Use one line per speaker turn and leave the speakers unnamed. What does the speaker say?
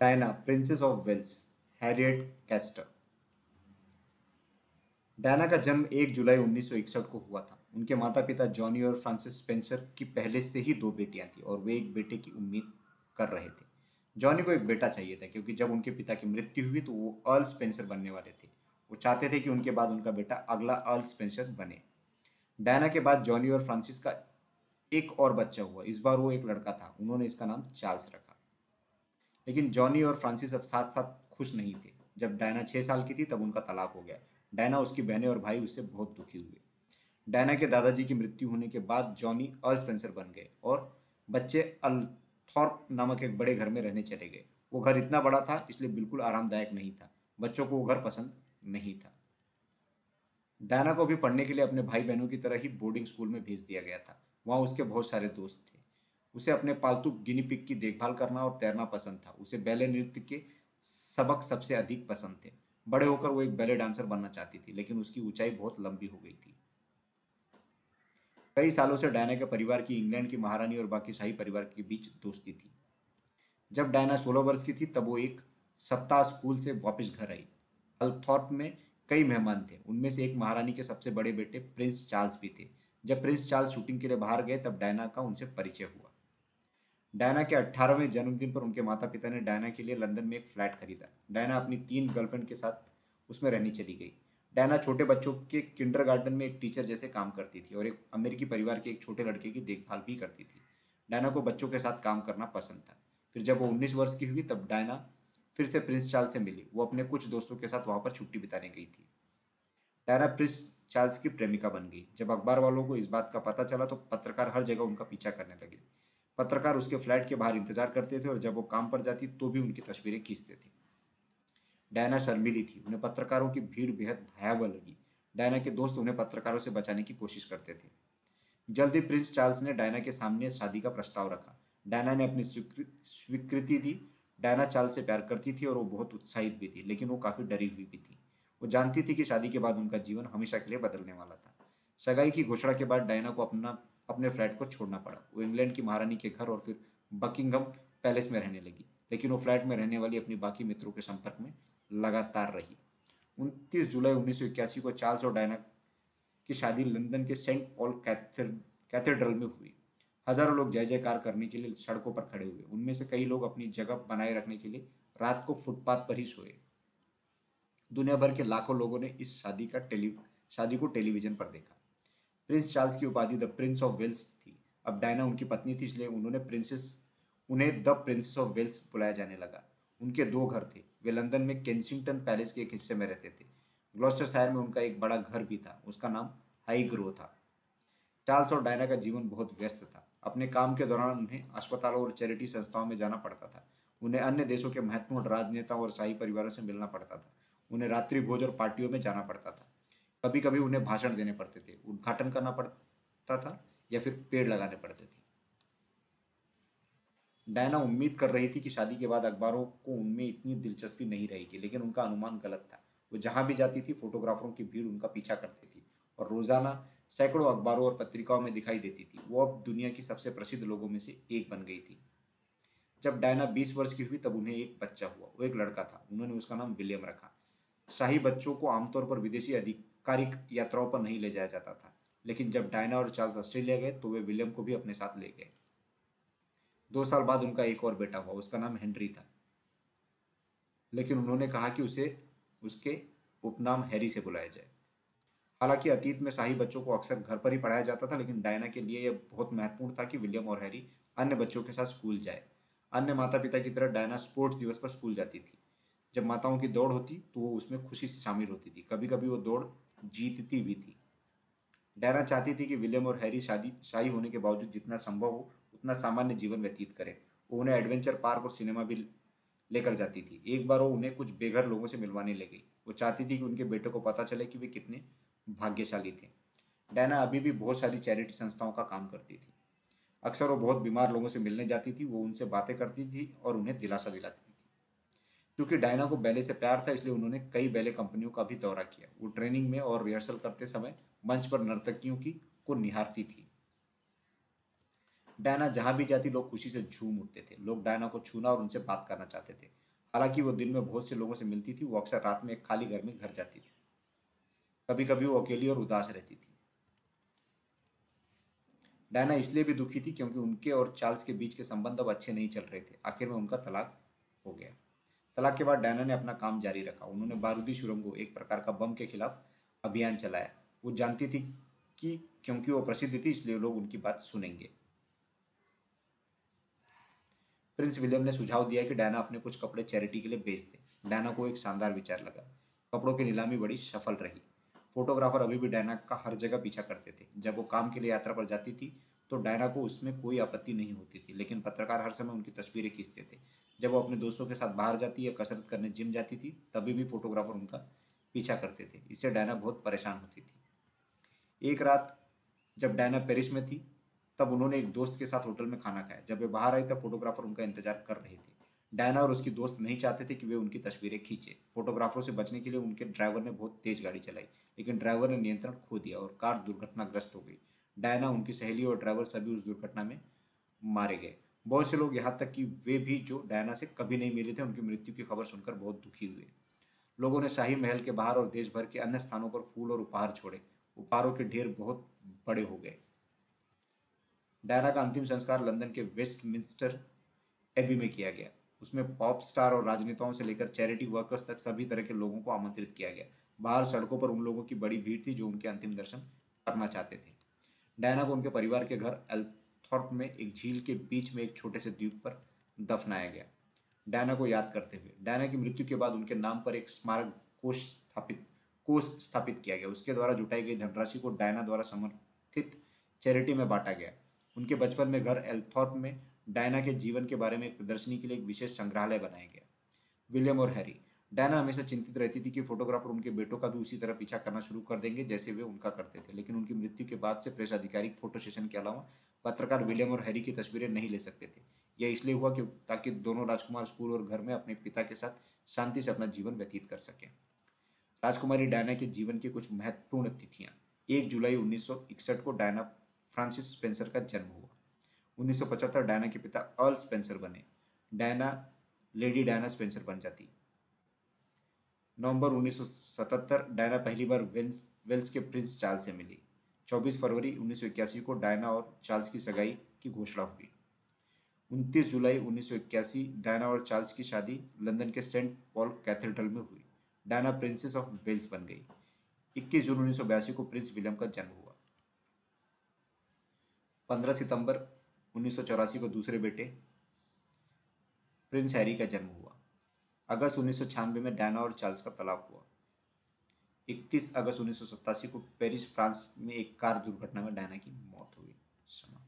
Diana princess of Wales Harriet Castor Diana का जन्म 1 जुलाई 1961 को हुआ था। उनके माता पिता जॉनी और फ्रांसिस स्पेंसर की पहले से ही दो बेटियाँ थी और वे एक बेटे की उम्मीद कर रहे थे। जॉनी को एक बेटा चाहिए था, क्योंकि जब उनके पिता की मृत्यु हुई तो वो अर्ल स्पेंसर बनने वाले थे। वो चाहते थे कि उनके बाद उनका बेटा अगला अर्ल स्पेंसर बने। डायना के बाद जॉनी और फ्रांसिस का एक और बच्चा हुआ। इस बार वो एक लड़का था। उन्होंने इसका नाम चार्ल्स रखा। लेकिन जॉनी और फ्रांसिस अब साथ साथ खुश नहीं थे। जब डायना छः साल की थी, तब उनका तलाक हो गया। डायना, उसकी बहनें और भाई उससे बहुत दुखी हुए। डायना के दादाजी की मृत्यु होने के बाद जॉनी अर्ल स्पेंसर बन गए और बच्चे अल्थॉर्प नामक एक बड़े घर में रहने चले गए। वो घर इतना बड़ा था, इसलिए बिल्कुल आरामदायक नहीं था। बच्चों को वो घर पसंद नहीं था। डायना को भी पढ़ने के लिए अपने भाई बहनों की तरह ही बोर्डिंग स्कूल में भेज दिया गया था। वहाँ उसके बहुत सारे दोस्त थे। उसे अपने पालतू गिनी पिक की देखभाल करना और तैरना पसंद था। उसे बैले नृत्य के सबक सबसे अधिक पसंद थे। बड़े होकर वो एक बैले डांसर बनना चाहती थी, लेकिन उसकी ऊंचाई बहुत लंबी हो गई थी। कई सालों से डायना के परिवार की इंग्लैंड की महारानी और बाकी शाही परिवार के बीच दोस्ती थी। जब डायना सोलह वर्ष की थी, तब वो एक सप्ताह स्कूल से वापस घर आई। अल्थॉर्प में कई मेहमान थे। उनमें से एक महारानी के सबसे बड़े बेटे प्रिंस चार्ल्स भी थे। जब प्रिंस चार्ल्स शूटिंग के लिए बाहर गए, तब डायना का उनसे परिचय हुआ। डायना के अट्ठारहवें जन्मदिन पर उनके माता पिता ने डायना के लिए लंदन में एक फ्लैट खरीदा। डायना अपनी तीन गर्लफ्रेंड के साथ उसमें रहने चली गई। डायना छोटे बच्चों के किंडर में एक टीचर जैसे काम करती थी और एक अमेरिकी परिवार के एक छोटे लड़के की देखभाल भी करती थी। डायना को बच्चों के साथ काम करना पसंद था। फिर जब वो उन्नीस वर्ष की हुई तब डायना फिर से प्रिंस चार्ल्स से मिली। वो अपने कुछ दोस्तों के साथ वहाँ पर छुट्टी बिताने गई थी। डायना प्रिंस चार्ल्स की प्रेमिका बन गई। जब अखबार वालों को इस बात का पता चला तो पत्रकार हर जगह उनका पीछा करने लगे। पत्रकार उसके फ्लैट के बाहर इंतज़ार करते थे और जब वो काम पर जाती तो भी उनकी तस्वीरें खींचते थे। डायना शर्मिली थी। उन्हें पत्रकारों की भीड़ बेहद भयावह लगी। डायना के दोस्त उन्हें पत्रकारों से बचाने की कोशिश करते थे। जल्दी प्रिंस चार्ल्स ने डायना के सामने शादी का प्रस्ताव रखा। डायना ने अपनी स्वीकृति दी। डायना चार्ल्स से प्यार करती थी और वो बहुत उत्साहित भी थी, लेकिन वो काफ़ी डरी हुई भी थी। वो जानती थी कि शादी के बाद उनका जीवन हमेशा के लिए बदलने वाला था। सगाई की घोषणा के बाद डायना को अपना अपने फ्लैट को छोड़ना पड़ा। वो इंग्लैंड की महारानी के घर और फिर बकिंगम पैलेस में रहने लगी। लेकिन वो फ्लैट में रहने वाली अपनी बाकी मित्रों के संपर्क में लगातार रही। उनतीस जुलाई उन्नीस सौ इक्यासी को चार्ल्स और डायना की शादी लंदन के सेंट पॉल कैथेड्रल में हुई। हज़ारों लोग जय जयकार करने के लिए सड़कों पर खड़े हुए। उनमें से कई लोग अपनी जगह बनाए रखने के लिए रात को फुटपाथ पर ही सोए। दुनिया भर के लाखों लोगों ने इस शादी का टेली, शादी को टेलीविज़न पर देखा। प्रिंस चार्ल्स की उपाधि द प्रिंस ऑफ़ वेल्स थी। अब डायना उनकी पत्नी थी, इसलिए उन्होंने प्रिंसेस, उन्हें द प्रिंसेस ऑफ़ वेल्स बुलाया जाने लगा। उनके दो घर थे। वे लंदन में केंसिंगटन पैलेस के एक हिस्से में रहते थे। ग्लोस्टर शहर में उनका एक बड़ा घर भी था। उसका नाम हाई ग्रो था। चार्ल्स और डायना का जीवन बहुत व्यस्त था। अपने काम के दौरान उन्हें अस्पतालों और चैरिटी संस्थाओं में जाना पड़ता था। उन्हें अन्य देशों के महत्वपूर्ण राजनेताओं और शाही परिवारों से मिलना पड़ता था। उन्हें रात्रि भोज और पार्टियों में जाना पड़ता था। कभी कभी उन्हें भाषण देने पड़ते थे, उद्घाटन करना पड़ता था या फिर पेड़ लगाने पड़ते थे। डायना उम्मीद कर रही थी कि शादी के बाद अखबारों को उनमें इतनी दिलचस्पी नहीं रहेगी, लेकिन उनका अनुमान गलत था। वो जहाँ भी जाती थी, फोटोग्राफरों की भीड़ उनका पीछा करती थी और रोज़ाना सैकड़ों अखबारों और पत्रिकाओं में दिखाई देती थी। वो अब दुनिया की सबसे प्रसिद्ध लोगों में से एक बन गई थी। जब डायना बीस वर्ष की हुई, तब उन्हें एक बच्चा हुआ, वो एक लड़का था। उन्होंने उसका नाम विलियम रखा। शाही बच्चों को आमतौर पर विदेशी आधिकारिक यात्राओं पर नहीं ले जाया जाता था। लेकिन जब डायना और चार्ल्स ऑस्ट्रेलिया गए तो वे विलियम को भी अपने साथ ले गए। दो साल बाद उनका एक और बेटा हुआ, उसका नाम हेनरी था। लेकिन उन्होंने कहा कि उसे, उसके उपनाम हैरी से बुलाया जाए। हालाँकि अतीत में शाही बच्चों को अक्सर घर पर ही पढ़ाया जाता था, लेकिन डायना के लिए यह बहुत महत्वपूर्ण था कि विलियम और हैरी अन्य बच्चों के साथ स्कूल जाए। अन्य माता पिता की तरह डायना स्पोर्ट्स दिवस पर स्कूल जाती थी। जब माताओं की दौड़ होती तो वो उसमें खुशी से शामिल होती थी। कभी कभी वो दौड़ जीतती भी थी। डायना चाहती थी कि विलियम और हैरी शादी, शाही होने के बावजूद जितना संभव हो, उतना सामान्य जीवन व्यतीत करें। वो उन्हें एडवेंचर पार्क और सिनेमा भी लेकर जाती थी। एक बार वो उन्हें कुछ बेघर लोगों से मिलवाने ले गई। वो चाहती थी कि उनके बेटे को पता चले कि वे कितने भाग्यशाली थे। डायना अभी भी बहुत सारी चैरिटी संस्थाओं का काम करती थी। अक्सर वो बहुत बीमार लोगों से मिलने जाती थी, वो उनसे बातें करती थी और उन्हें दिलासा दिलाती थी। क्योंकि डायना को बैले से प्यार था, इसलिए उन्होंने कई बैले कंपनियों का भी दौरा किया। वो ट्रेनिंग में और रिहर्सल करते समय मंच पर नर्तकियों की, को निहारती थी। डायना जहाँ भी जाती, लोग खुशी से झूम उठते थे। लोग डायना को छूना और उनसे बात करना चाहते थे। हालाँकि वो दिन में बहुत से लोगों से मिलती थी, वो अक्सर रात में एक खाली घर में घर जाती थी। कभी कभी वो अकेली और उदास रहती थी। डायना इसलिए भी दुखी थी क्योंकि उनके और चार्ल्स के बीच के संबंध अब अच्छे नहीं चल रहे थे। आखिर में उनका तलाक हो गया। तलाक के बाद डायना ने अपना काम जारी रखा। उन्होंने बारूदी सुरंगों, एक प्रकार का बम के खिलाफ अभियान चलाया। वो जानती थी कि क्योंकि वो प्रसिद्ध थी, इसलिए लोग उनकी बात सुनेंगे। प्रिंस विलियम ने सुझाव दिया कि डायना अपने कुछ कपड़े चैरिटी के लिए बेच दे। डायना को एक शानदार विचार लगा। कपड़ों की नीलामी बड़ी सफल रही। फोटोग्राफर अभी भी डायना का हर जगह पीछा करते थे। जब वो काम के लिए यात्रा पर जाती थी तो डायना को उसमें कोई आपत्ति नहीं होती थी, लेकिन पत्रकार हर समय उनकी तस्वीरें खींचते थे। जब वो अपने दोस्तों के साथ बाहर जाती या कसरत करने जिम जाती थी, तभी भी फोटोग्राफर उनका पीछा करते थे। इससे डायना बहुत परेशान होती थी। एक रात जब डायना पेरिस में थी, तब उन्होंने एक दोस्त के साथ होटल में खाना खाया। जब वे बाहर आई, तब फोटोग्राफर उनका इंतज़ार कर रहे थे। डायना और उसकी दोस्त नहीं चाहते थे कि वे उनकी तस्वीरें खींचे। फोटोग्राफरों से बचने के लिए उनके ड्राइवर ने बहुत तेज गाड़ी चलाई, लेकिन ड्राइवर ने नियंत्रण खो दिया और कार दुर्घटनाग्रस्त हो गई। डायना, उनकी सहेली और ड्राइवर सभी उस दुर्घटना में मारे गए। बहुत से लोग यहाँ तक कि वे भी जो डायना से कभी नहीं मिले थे, उनकी मृत्यु की खबर सुनकर बहुत दुखी हुए। लोगों ने शाही महल के बाहर और देश भर के अन्य स्थानों पर फूल और उपहार छोड़े। उपहारों के ढेर बहुत बड़े हो गए। डायना का अंतिम संस्कार लंदन के वेस्ट मिंस्टर एबी में किया गया। उसमें पॉप स्टार और राजनेताओं से लेकर चैरिटी वर्कर्स तक सभी तरह के लोगों को आमंत्रित किया गया। बाहर सड़कों पर उन लोगों की बड़ी भीड़ थी जो उनके अंतिम दर्शन करना चाहते थे। डायना को उनके परिवार के घर एल्थॉर्प में एक झील के बीच में एक छोटे से द्वीप पर दफनाया गया। डायना को याद करते हुए, डायना की मृत्यु के बाद उनके नाम पर एक स्मारक कोष स्थापित कोष स्थापित किया गया। उसके द्वारा जुटाई गई धनराशि को डायना द्वारा समर्थित चैरिटी में बांटा गया। उनके बचपन में घर एल्थॉर्प में डायना के जीवन के बारे में एक प्रदर्शनी के लिए एक विशेष संग्रहालय बनाया गया। विलियम और हैरी। डायना हमेशा चिंतित रहती थी कि फोटोग्राफर उनके बेटों का भी उसी तरह पीछा करना शुरू कर देंगे जैसे वे उनका करते थे, लेकिन उनकी मृत्यु के बाद से प्रेस अधिकारी फ़ोटो सेशन के अलावा पत्रकार विलियम और हैरी की तस्वीरें नहीं ले सकते थे। यह इसलिए हुआ कि, ताकि दोनों राजकुमार स्कूल और घर में अपने पिता के साथ शांति से अपना जीवन व्यतीत कर सकें। राजकुमारी डायना के जीवन की कुछ महत्वपूर्ण तिथियाँ। एक जुलाई उन्नीस सौ इकसठ को डायना फ्रांसिस स्पेंसर का जन्म हुआ। 1975 डायना के पिता अर्ल स्पेंसर बने। डायना, लेडी डायना स्पेंसर बन जाती। नवंबर 1977 डायना पहली बार वेल्स वेल्स के प्रिंस चार्ल्स से मिली। 24 फरवरी 1981 को डायना और चार्ल्स की सगाई की घोषणा हुई। 29 जुलाई 1981 डायना और चार्ल्स की शादी लंदन के सेंट पॉल कैथेड्रल में हुई। डायना प्रिंसेस ऑफ़ वेल्स बन गई। 21 जून उन्नीस सौ बयासी को प्रिंस विलियम का जन्म हुआ। 15 सितंबर उन्नीस सौ चौरासी को दूसरे बेटे प्रिंस हैरी का जन्म हुआ। अगस्त उन्नीस सौ छियानवे में डायना और चार्ल्स का तलाक हुआ। 31 अगस्त उन्नीस सौ सतासी को पेरिस, फ्रांस में एक कार दुर्घटना में डायना की मौत हुई समाप्त